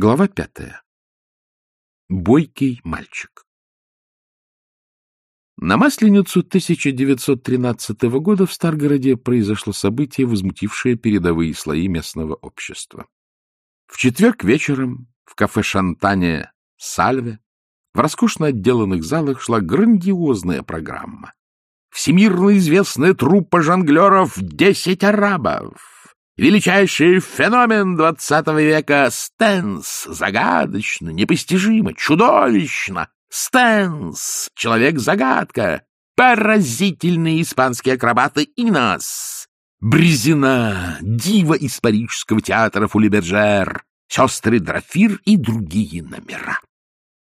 Глава пятая. Бойкий мальчик. На Масленицу 1913 года в Старгороде произошло событие, возмутившее передовые слои местного общества. В четверг вечером в кафе «Шантане» Сальве в роскошно отделанных залах шла грандиозная программа. Всемирно известная труппа жонглеров «Десять арабов», Величайший феномен двадцатого века — Стэнс. Загадочно, непостижимо, чудовищно. Стэнс — человек-загадка. Поразительные испанские акробаты Инас. Брезина, дива из парижского театра Фулибержер. Сестры Драфир и другие номера.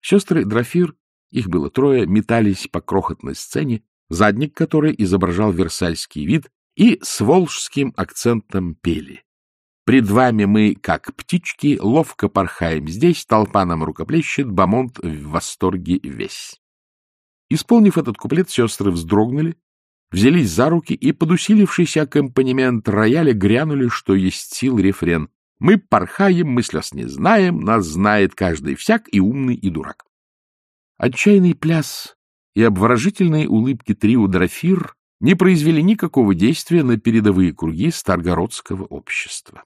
Сестры Драфир, их было трое, метались по крохотной сцене, задник которой изображал версальский вид и с волжским акцентом пели. Пред вами мы, как птички, ловко порхаем здесь, толпа нам рукоплещет, бамонт в восторге весь. Исполнив этот куплет, сестры вздрогнули, взялись за руки и под усилившийся аккомпанемент рояля грянули, что есть сил рефрен. Мы порхаем, мы слез не знаем, нас знает каждый всяк, и умный, и дурак. Отчаянный пляс и обворожительные улыбки трио Драфир не произвели никакого действия на передовые круги Старгородского общества.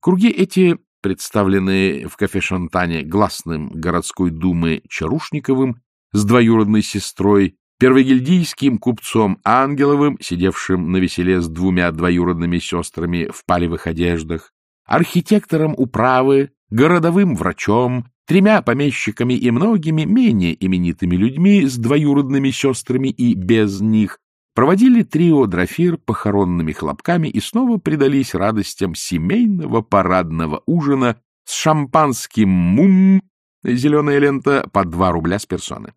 Круги эти, представленные в кафе Шантане гласным городской думы Чарушниковым с двоюродной сестрой, первогильдийским купцом Ангеловым, сидевшим на веселе с двумя двоюродными сестрами в палевых одеждах, архитектором управы, городовым врачом, тремя помещиками и многими менее именитыми людьми с двоюродными сестрами и без них, проводили трио Драфир похоронными хлопками и снова предались радостям семейного парадного ужина с шампанским мум, зеленая лента, по два рубля с персоны.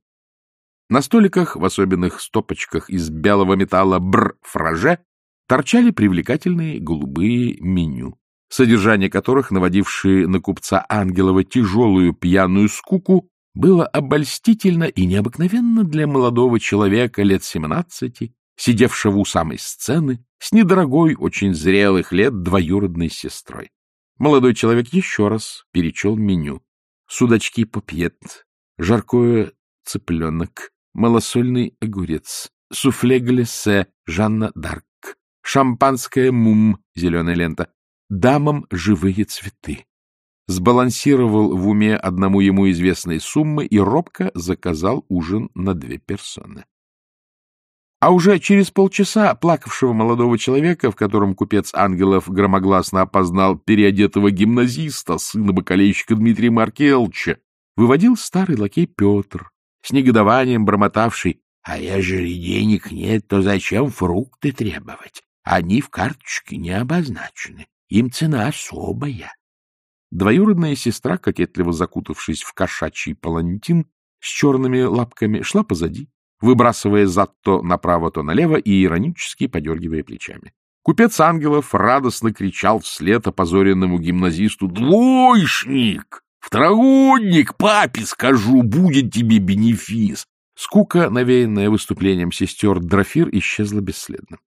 На столиках, в особенных стопочках из белого металла бр-фраже, торчали привлекательные голубые меню, содержание которых, наводившие на купца Ангелова тяжелую пьяную скуку, было обольстительно и необыкновенно для молодого человека лет семнадцати, сидевшего у самой сцены, с недорогой, очень зрелых лет двоюродной сестрой. Молодой человек еще раз перечел меню. Судачки попьет, жаркое цыпленок, малосольный огурец, суфле глиссе, Жанна Дарк, шампанское мум, зеленая лента, дамам живые цветы. Сбалансировал в уме одному ему известной суммы и робко заказал ужин на две персоны. А уже через полчаса плакавшего молодого человека, в котором купец Ангелов громогласно опознал переодетого гимназиста, сына бакалейщика Дмитрия Маркелча, выводил старый лакей Петр, с негодованием бормотавший, «А ежели денег нет, то зачем фрукты требовать? Они в карточке не обозначены, им цена особая». Двоюродная сестра, кокетливо закутавшись в кошачий палантин с черными лапками, шла позади, выбрасывая зад то направо, то налево и иронически подергивая плечами. Купец Ангелов радостно кричал вслед опозоренному гимназисту «Двоечник! Второгодник! Папе скажу, будет тебе бенефис!» Скука, навеянная выступлением сестер Драфир, исчезла бесследно.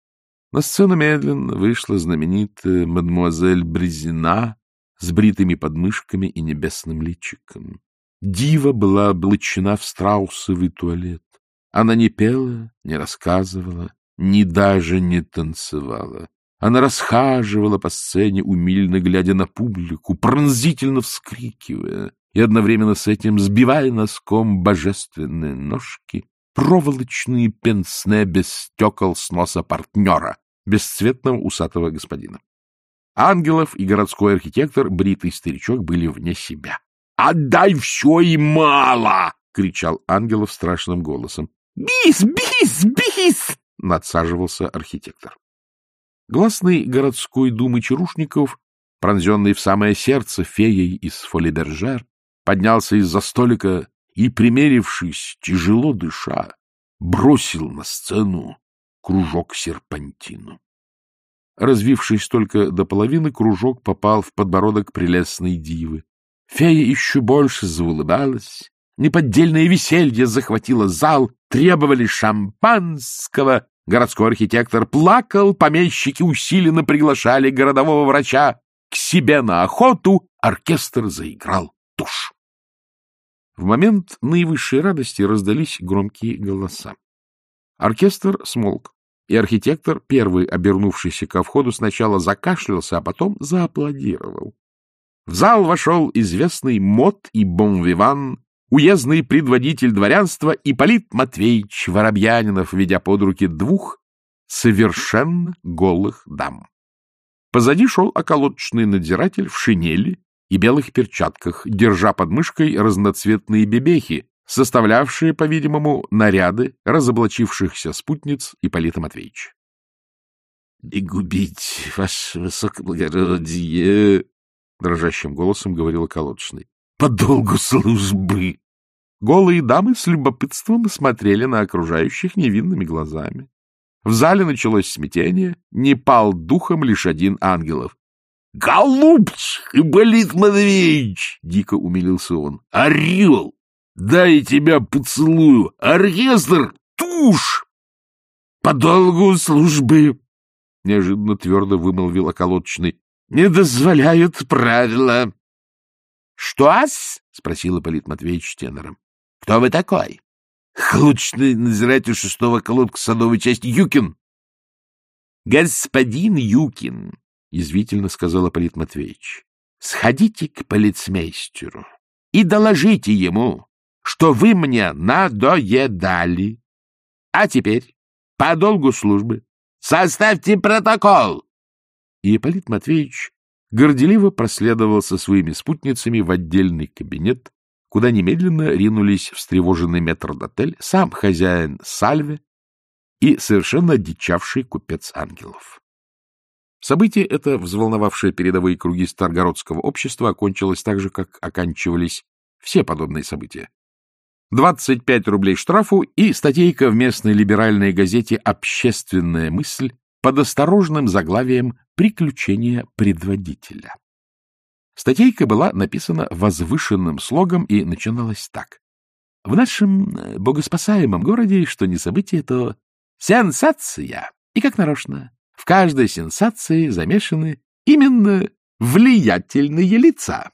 На сцену медленно вышла знаменитая мадемуазель Брезина с бритыми подмышками и небесным личиком. Дива была облачена в страусовый туалет. Она не пела, не рассказывала, ни даже не танцевала. Она расхаживала по сцене, умильно глядя на публику, пронзительно вскрикивая и одновременно с этим сбивая носком божественные ножки, проволочные пенсне без стекол с носа партнера, бесцветного усатого господина. Ангелов и городской архитектор, бритый старичок, были вне себя. «Отдай все и мало!» — кричал Ангелов страшным голосом. «Бис! Бис! Бис!» — надсаживался архитектор. Гласный городской думы Чарушников, пронзенный в самое сердце феей из Фолибержер, поднялся из-за столика и, примерившись, тяжело дыша, бросил на сцену кружок серпантину. Развившись только до половины, кружок попал в подбородок прелестной дивы. Фея еще больше заулыбалась, Неподдельное веселье захватило зал, требовали шампанского. Городской архитектор плакал, помещики усиленно приглашали городового врача. к себе на охоту, оркестр заиграл тушь. В момент наивысшей радости раздались громкие голоса. Оркестр смолк, и архитектор, первый обернувшийся ко входу, сначала закашлялся, а потом зааплодировал. В зал вошел известный мод и бонвиван, уездный предводитель дворянства Ипполит Матвеевич Воробьянинов, ведя под руки двух совершенно голых дам. Позади шел околоточный надзиратель в шинели и белых перчатках, держа под мышкой разноцветные бебехи, составлявшие, по-видимому, наряды разоблачившихся спутниц Ипполита Матвеевича. — губить, ваше высокоблагородие! — дрожащим голосом говорил околоточный. — По долгу службы! Голые дамы с любопытством смотрели на окружающих невинными глазами. В зале началось смятение, не пал духом лишь один ангелов. — Голубчик, Ипполит Матвеевич! — дико умилился он. — Орел! Дай тебя поцелую! Оркестр! Тушь! — По долгу службы! — неожиданно твердо вымолвил околоточный. — Не дозволяют правила. — Что-с? — спросил Ипполит Матвеевич тенором. — Кто вы такой? — Лучший надзиратель шестого колодка садовой части Юкин. — Господин Юкин, — язвительно сказал Аполит Матвеевич, — сходите к полицмейстеру и доложите ему, что вы мне надоедали. А теперь, по долгу службы, составьте протокол. И Ипполит Матвеевич горделиво проследовал со своими спутницами в отдельный кабинет, куда немедленно ринулись встревоженный метрдотель, сам хозяин Сальве и совершенно одичавший купец ангелов. Событие это, взволновавшее передовые круги Старгородского общества, окончилось так же, как оканчивались все подобные события. 25 рублей штрафу и статейка в местной либеральной газете «Общественная мысль» под осторожным заглавием «Приключения предводителя». Статейка была написана возвышенным слогом и начиналась так. В нашем э, богоспасаемом городе, что не событие, то сенсация. И как нарочно, в каждой сенсации замешаны именно влиятельные лица.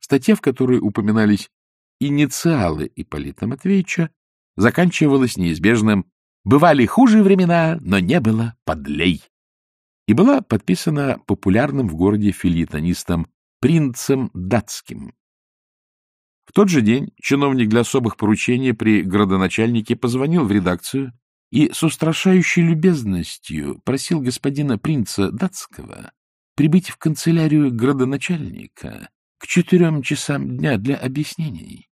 Статья, в которой упоминались инициалы Ипполита Матвеевича, заканчивалась неизбежным «Бывали хуже времена, но не было подлей» и была подписана популярным в городе филитонистом принцем датским. В тот же день чиновник для особых поручений при градоначальнике позвонил в редакцию и с устрашающей любезностью просил господина принца датского прибыть в канцелярию градоначальника к четырем часам дня для объяснений.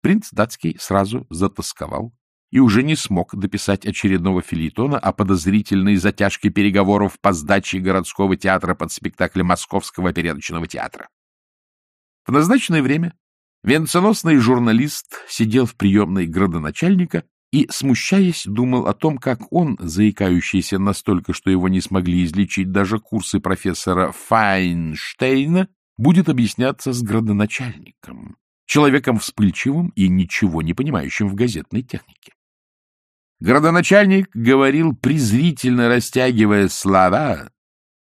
Принц датский сразу затасковал и уже не смог дописать очередного филитона о подозрительной затяжке переговоров по сдаче городского театра под спектаклем Московского передачного театра. В назначенное время венценосный журналист сидел в приемной градоначальника и, смущаясь, думал о том, как он, заикающийся настолько, что его не смогли излечить даже курсы профессора Файнштейна, будет объясняться с градоначальником, человеком вспыльчивым и ничего не понимающим в газетной технике. Градоначальник говорил, презрительно растягивая слова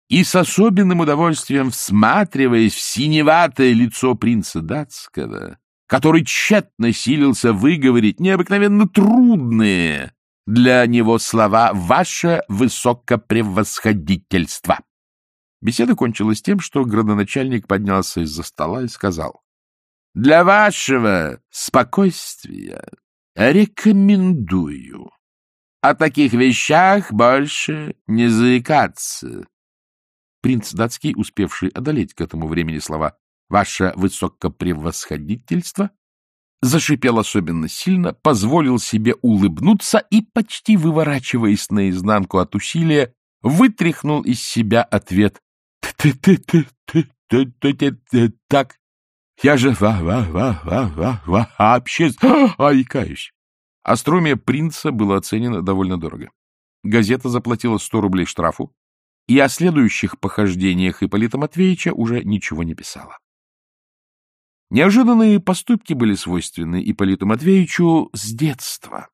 и с особенным удовольствием всматриваясь в синеватое лицо принца датского, который тщетно силился выговорить необыкновенно трудные для него слова «Ваше высокопревосходительство». Беседа кончилась тем, что градоначальник поднялся из-за стола и сказал, «Для вашего спокойствия рекомендую о таких вещах больше не заикаться». Принц датский, успевший одолеть к этому времени слова ваше высокопревосходительство, зашипел особенно сильно, позволил себе улыбнуться и, почти выворачиваясь наизнанку от усилия, вытряхнул из себя ответ «Ты-ты-ты-ты-ты-ты-ты так, я же ва-ва-ва-ва-ва вообще айкаюсь». Остроумие принца было оценено довольно дорого. Газета заплатила 100 рублей штрафу, и о следующих похождениях Ипполита Матвеевича уже ничего не писала. Неожиданные поступки были свойственны Ипполиту Матвеевичу с детства.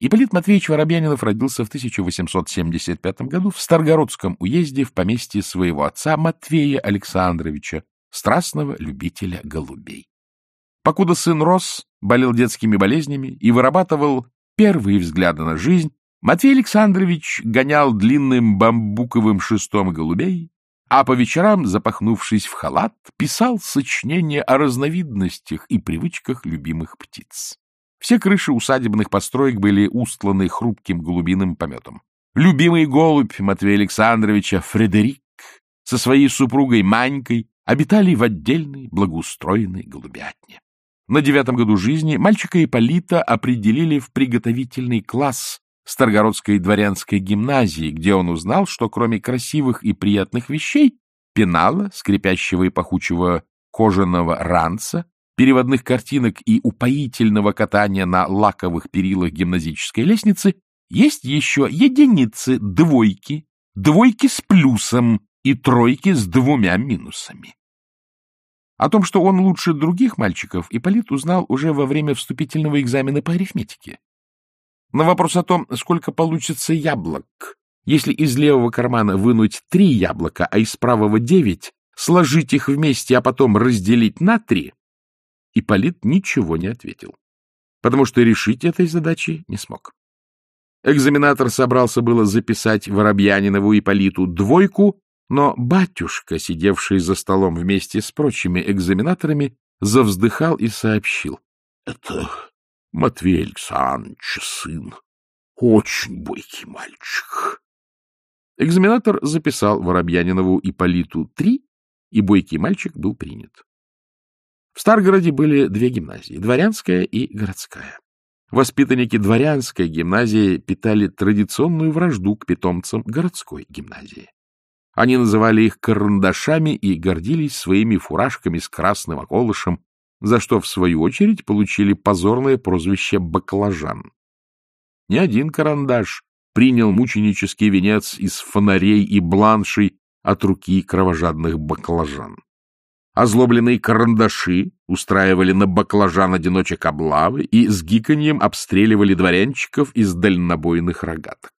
Ипполит Матвеевич Воробьянинов родился в 1875 году в Старгородском уезде в поместье своего отца Матвея Александровича, страстного любителя голубей. Покуда сын рос, болел детскими болезнями и вырабатывал первые взгляды на жизнь, Матвей Александрович гонял длинным бамбуковым шестом голубей, а по вечерам, запахнувшись в халат, писал сочинения о разновидностях и привычках любимых птиц. Все крыши усадебных построек были устланы хрупким голубиным пометом. Любимый голубь Матвея Александровича Фредерик со своей супругой Манькой обитали в отдельной благоустроенной голубятне. На девятом году жизни мальчика Ипполита определили в приготовительный класс Старгородской дворянской гимназии, где он узнал, что кроме красивых и приятных вещей, пенала, скрипящего и пахучего кожаного ранца, переводных картинок и упоительного катания на лаковых перилах гимназической лестницы, есть еще единицы двойки, двойки с плюсом и тройки с двумя минусами. О том, что он лучше других мальчиков, Ипполит узнал уже во время вступительного экзамена по арифметике. На вопрос о том, сколько получится яблок, если из левого кармана вынуть три яблока, а из правого девять, сложить их вместе, а потом разделить на три, Ипполит ничего не ответил, потому что решить этой задачи не смог. Экзаменатор собрался было записать Воробьянинову Ипполиту двойку, но батюшка, сидевший за столом вместе с прочими экзаменаторами, завздыхал и сообщил. — Это Матвей Александрович сын. Очень бойкий мальчик. Экзаменатор записал Воробьянинову Ипполиту три, и бойкий мальчик был принят. В Старгороде были две гимназии — дворянская и городская. Воспитанники дворянской гимназии питали традиционную вражду к питомцам городской гимназии. Они называли их карандашами и гордились своими фуражками с красным околышем, за что, в свою очередь, получили позорное прозвище «баклажан». Ни один карандаш принял мученический венец из фонарей и бланшей от руки кровожадных баклажан. Озлобленные карандаши устраивали на баклажан-одиночек облавы и с гиканьем обстреливали дворянчиков из дальнобойных рогаток.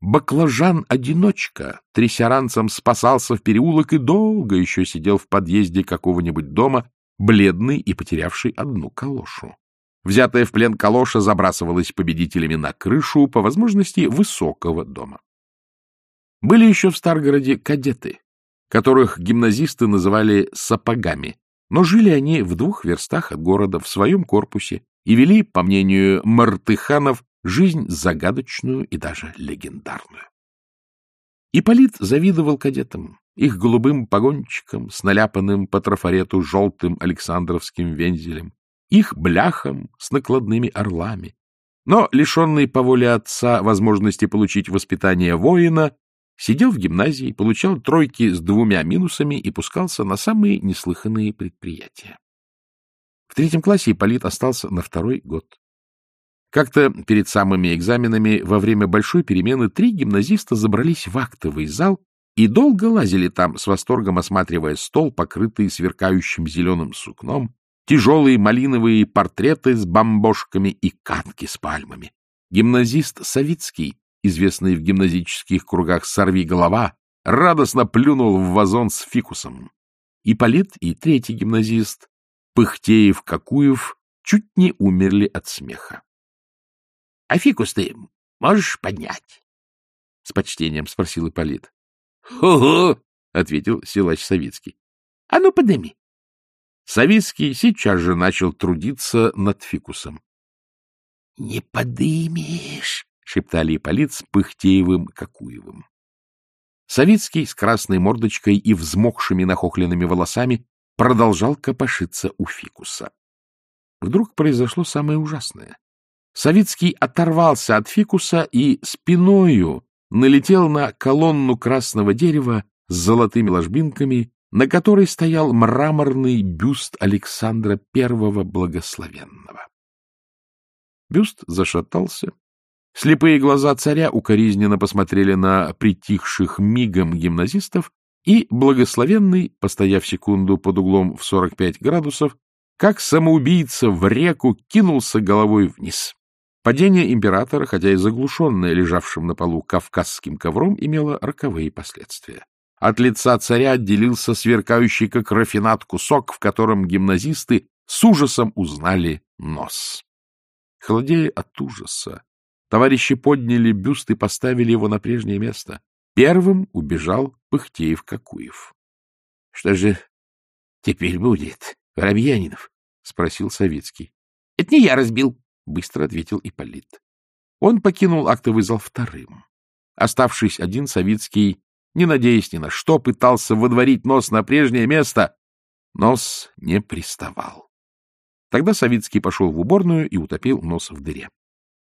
Баклажан-одиночка трясяранцем спасался в переулок и долго еще сидел в подъезде какого-нибудь дома, бледный и потерявший одну калошу. Взятая в плен калоша забрасывалась победителями на крышу, по возможности, высокого дома. Были еще в Старгороде кадеты, которых гимназисты называли сапогами, но жили они в двух верстах от города в своем корпусе и вели, по мнению Мартыханов, жизнь загадочную и даже легендарную. Ипполит завидовал кадетам, их голубым погончикам с наляпанным по трафарету желтым Александровским вензелем, их бляхам с накладными орлами. Но, лишенный по воле отца возможности получить воспитание воина, сидел в гимназии, получал тройки с двумя минусами и пускался на самые неслыханные предприятия. В третьем классе Ипполит остался на второй год. Как-то перед самыми экзаменами во время большой перемены три гимназиста забрались в актовый зал и долго лазили там, с восторгом осматривая стол, покрытый сверкающим зеленым сукном, тяжелые малиновые портреты с бомбошками и катки с пальмами. Гимназист Савицкий, известный в гимназических кругах «Сорви голова», радостно плюнул в вазон с фикусом. Ипполит и третий гимназист, Пыхтеев-Какуев, чуть не умерли от смеха. — А фикус ты можешь поднять? — с почтением спросил Ипполит. «Хо-хо!» — ответил силач Савицкий. — А ну, подними. Савицкий сейчас же начал трудиться над фикусом. — Не подымешь, — шептали Ипполит с Пыхтеевым Какуевым. Савицкий с красной мордочкой и взмокшими нахохленными волосами продолжал копошиться у фикуса. Вдруг произошло самое ужасное. Савицкий оторвался от фикуса и спиною налетел на колонну красного дерева с золотыми ложбинками, на которой стоял мраморный бюст Александра I Благословенного. Бюст зашатался. Слепые глаза царя укоризненно посмотрели на притихших мигом гимназистов, и благословенный, постояв секунду под углом в 45 градусов, как самоубийца в реку кинулся головой вниз. Падение императора, хотя и заглушенное лежавшим на полу кавказским ковром, имело роковые последствия. От лица царя отделился сверкающий, как рафинат, кусок, в котором гимназисты с ужасом узнали нос. Холодея от ужаса, товарищи подняли бюст и поставили его на прежнее место. Первым убежал Пыхтеев-Какуев. — Что же теперь будет, Воробьянинов? — спросил Савицкий. — Это не я разбил, — быстро ответил Ипполит. Он покинул актовый зал вторым. Оставшись один, Савицкий, не надеясь ни на что, пытался водворить нос на прежнее место. Нос не приставал. Тогда Савицкий пошел в уборную и утопил нос в дыре.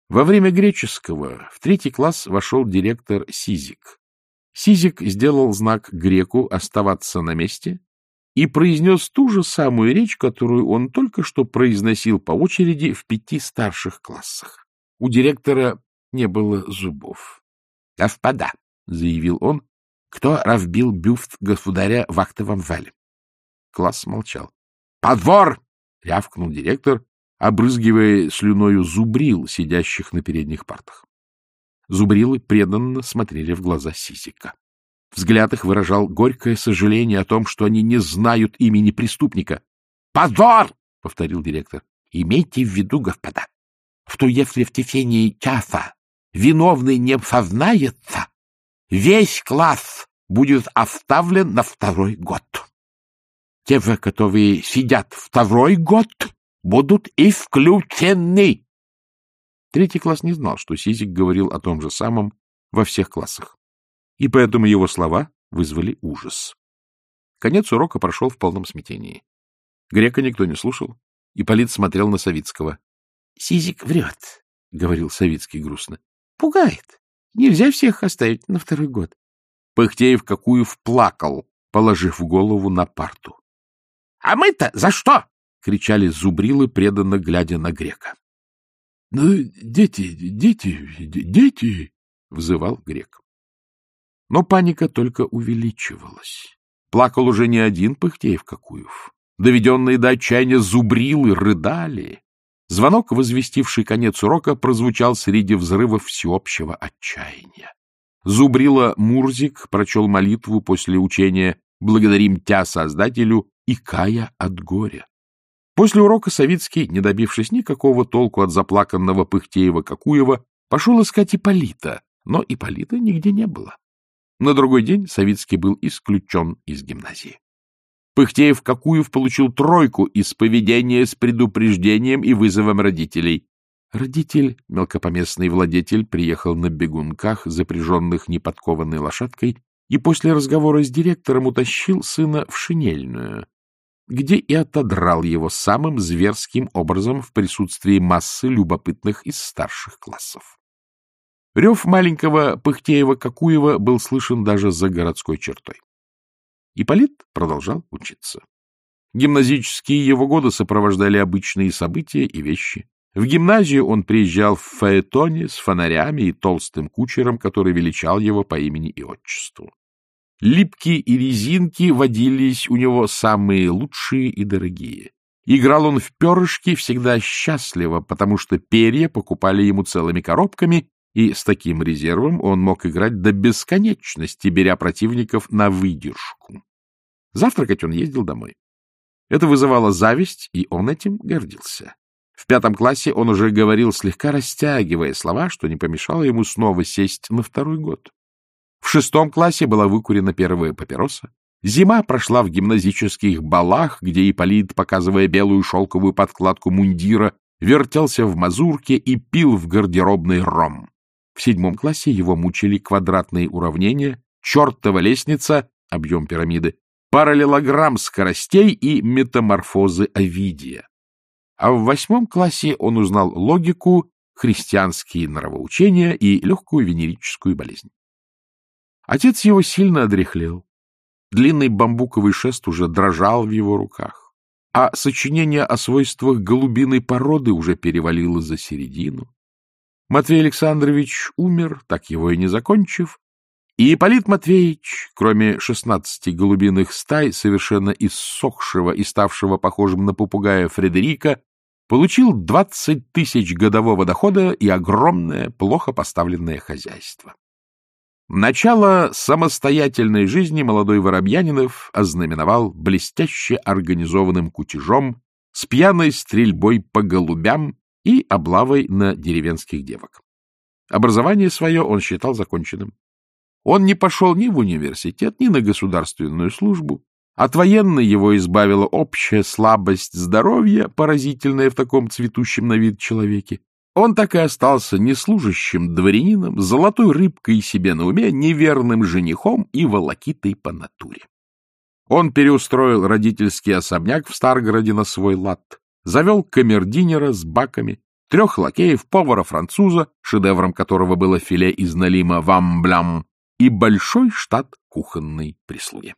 Во время греческого в третий класс вошел директор Сизик. Сизик сделал знак греку оставаться на месте и произнес ту же самую речь, которую он только что произносил по очереди в пяти старших классах. У директора не было зубов. — Господа, — заявил он, — кто разбил бюст государя в актовом зале? Класс молчал. — Подвор! — рявкнул директор, обрызгивая слюною зубрил, сидящих на передних партах. Зубрилы преданно смотрели в глаза Сисика. Взгляд их выражал горькое сожаление о том, что они не знают имени преступника. «Позор!» — повторил директор. «Имейте в виду, господа, что если в течение часа виновный не сознается, весь класс будет оставлен на второй год. Те же, которые сидят второй год, будут исключены. Третий класс не знал, что Сизик говорил о том же самом во всех классах, и поэтому его слова вызвали ужас. Конец урока прошел в полном смятении. Грека никто не слушал, и Полит смотрел на Савицкого. — Сизик врет, — говорил Савицкий грустно. — Пугает. Нельзя всех оставить на второй год. Пыхтеев какую вплакал, положив голову на парту. — А мы-то за что? — кричали зубрилы, преданно глядя на грека. — Ну, дети, дети, дети, — взывал грек. Но паника только увеличивалась. Плакал уже не один Пыхтеев-Какуев. Доведенные до отчаяния зубрилы рыдали. Звонок, возвестивший конец урока, прозвучал среди взрывов всеобщего отчаяния. Зубрила Мурзик прочел молитву после учения «Благодарим Тя Создателю» и «Кая от горя». После урока Савицкий, не добившись никакого толку от заплаканного Пыхтеева-Какуева, пошел искать Иполита, но Иполита нигде не было. На другой день Савицкий был исключен из гимназии. Пыхтеев-Какуев получил тройку из поведения с предупреждением и вызовом родителей. Родитель, мелкопоместный владетель, приехал на бегунках, запряженных неподкованной лошадкой, и после разговора с директором утащил сына в шинельную, где и отодрал его самым зверским образом в присутствии массы любопытных из старших классов. Рев маленького Пыхтеева-Какуева был слышен даже за городской чертой. Ипполит продолжал учиться. Гимназические его годы сопровождали обычные события и вещи. В гимназию он приезжал в фаэтоне с фонарями и толстым кучером, который величал его по имени и отчеству. Липки и резинки водились у него самые лучшие и дорогие. Играл он в перышки всегда счастливо, потому что перья покупали ему целыми коробками, и с таким резервом он мог играть до бесконечности, беря противников на выдержку. Завтракать он ездил домой. Это вызывало зависть, и он этим гордился. В пятом классе он уже говорил, слегка растягивая слова, что не помешало ему снова сесть на второй год. В шестом классе была выкурена первая папироса. Зима прошла в гимназических балах, где Ипполит, показывая белую шелковую подкладку мундира, вертелся в мазурке и пил в гардеробный ром. В седьмом классе его мучили квадратные уравнения, чертова лестница, объем пирамиды, параллелограмм скоростей и метаморфозы Овидия. А в восьмом классе он узнал логику, христианские нравоучения и легкую венерическую болезнь. Отец его сильно одряхлел. Длинный бамбуковый шест уже дрожал в его руках, а сочинение о свойствах голубиной породы уже перевалило за середину. Матвей Александрович умер, так его и не закончив, и Ипполит Матвеевич, кроме шестнадцати голубиных стай, совершенно иссохшего и ставшего похожим на попугая Фредерика, получил 20 тысяч годового дохода и огромное, плохо поставленное хозяйство. Начало самостоятельной жизни молодой Воробьянинов ознаменовал блестяще организованным кутежом с пьяной стрельбой по голубям и облавой на деревенских девок. Образование свое он считал законченным. Он не пошел ни в университет, ни на государственную службу. От военной его избавила общая слабость здоровья, поразительная в таком цветущем на вид человеке. Он так и остался неслужащим дворянином, золотой рыбкой себе на уме, неверным женихом и волокитой по натуре. Он переустроил родительский особняк в Старгороде на свой лад, завел камердинера с баками, трех лакеев, повара-француза, шедевром которого было филе из налима вамблям, и большой штат кухонной прислуги.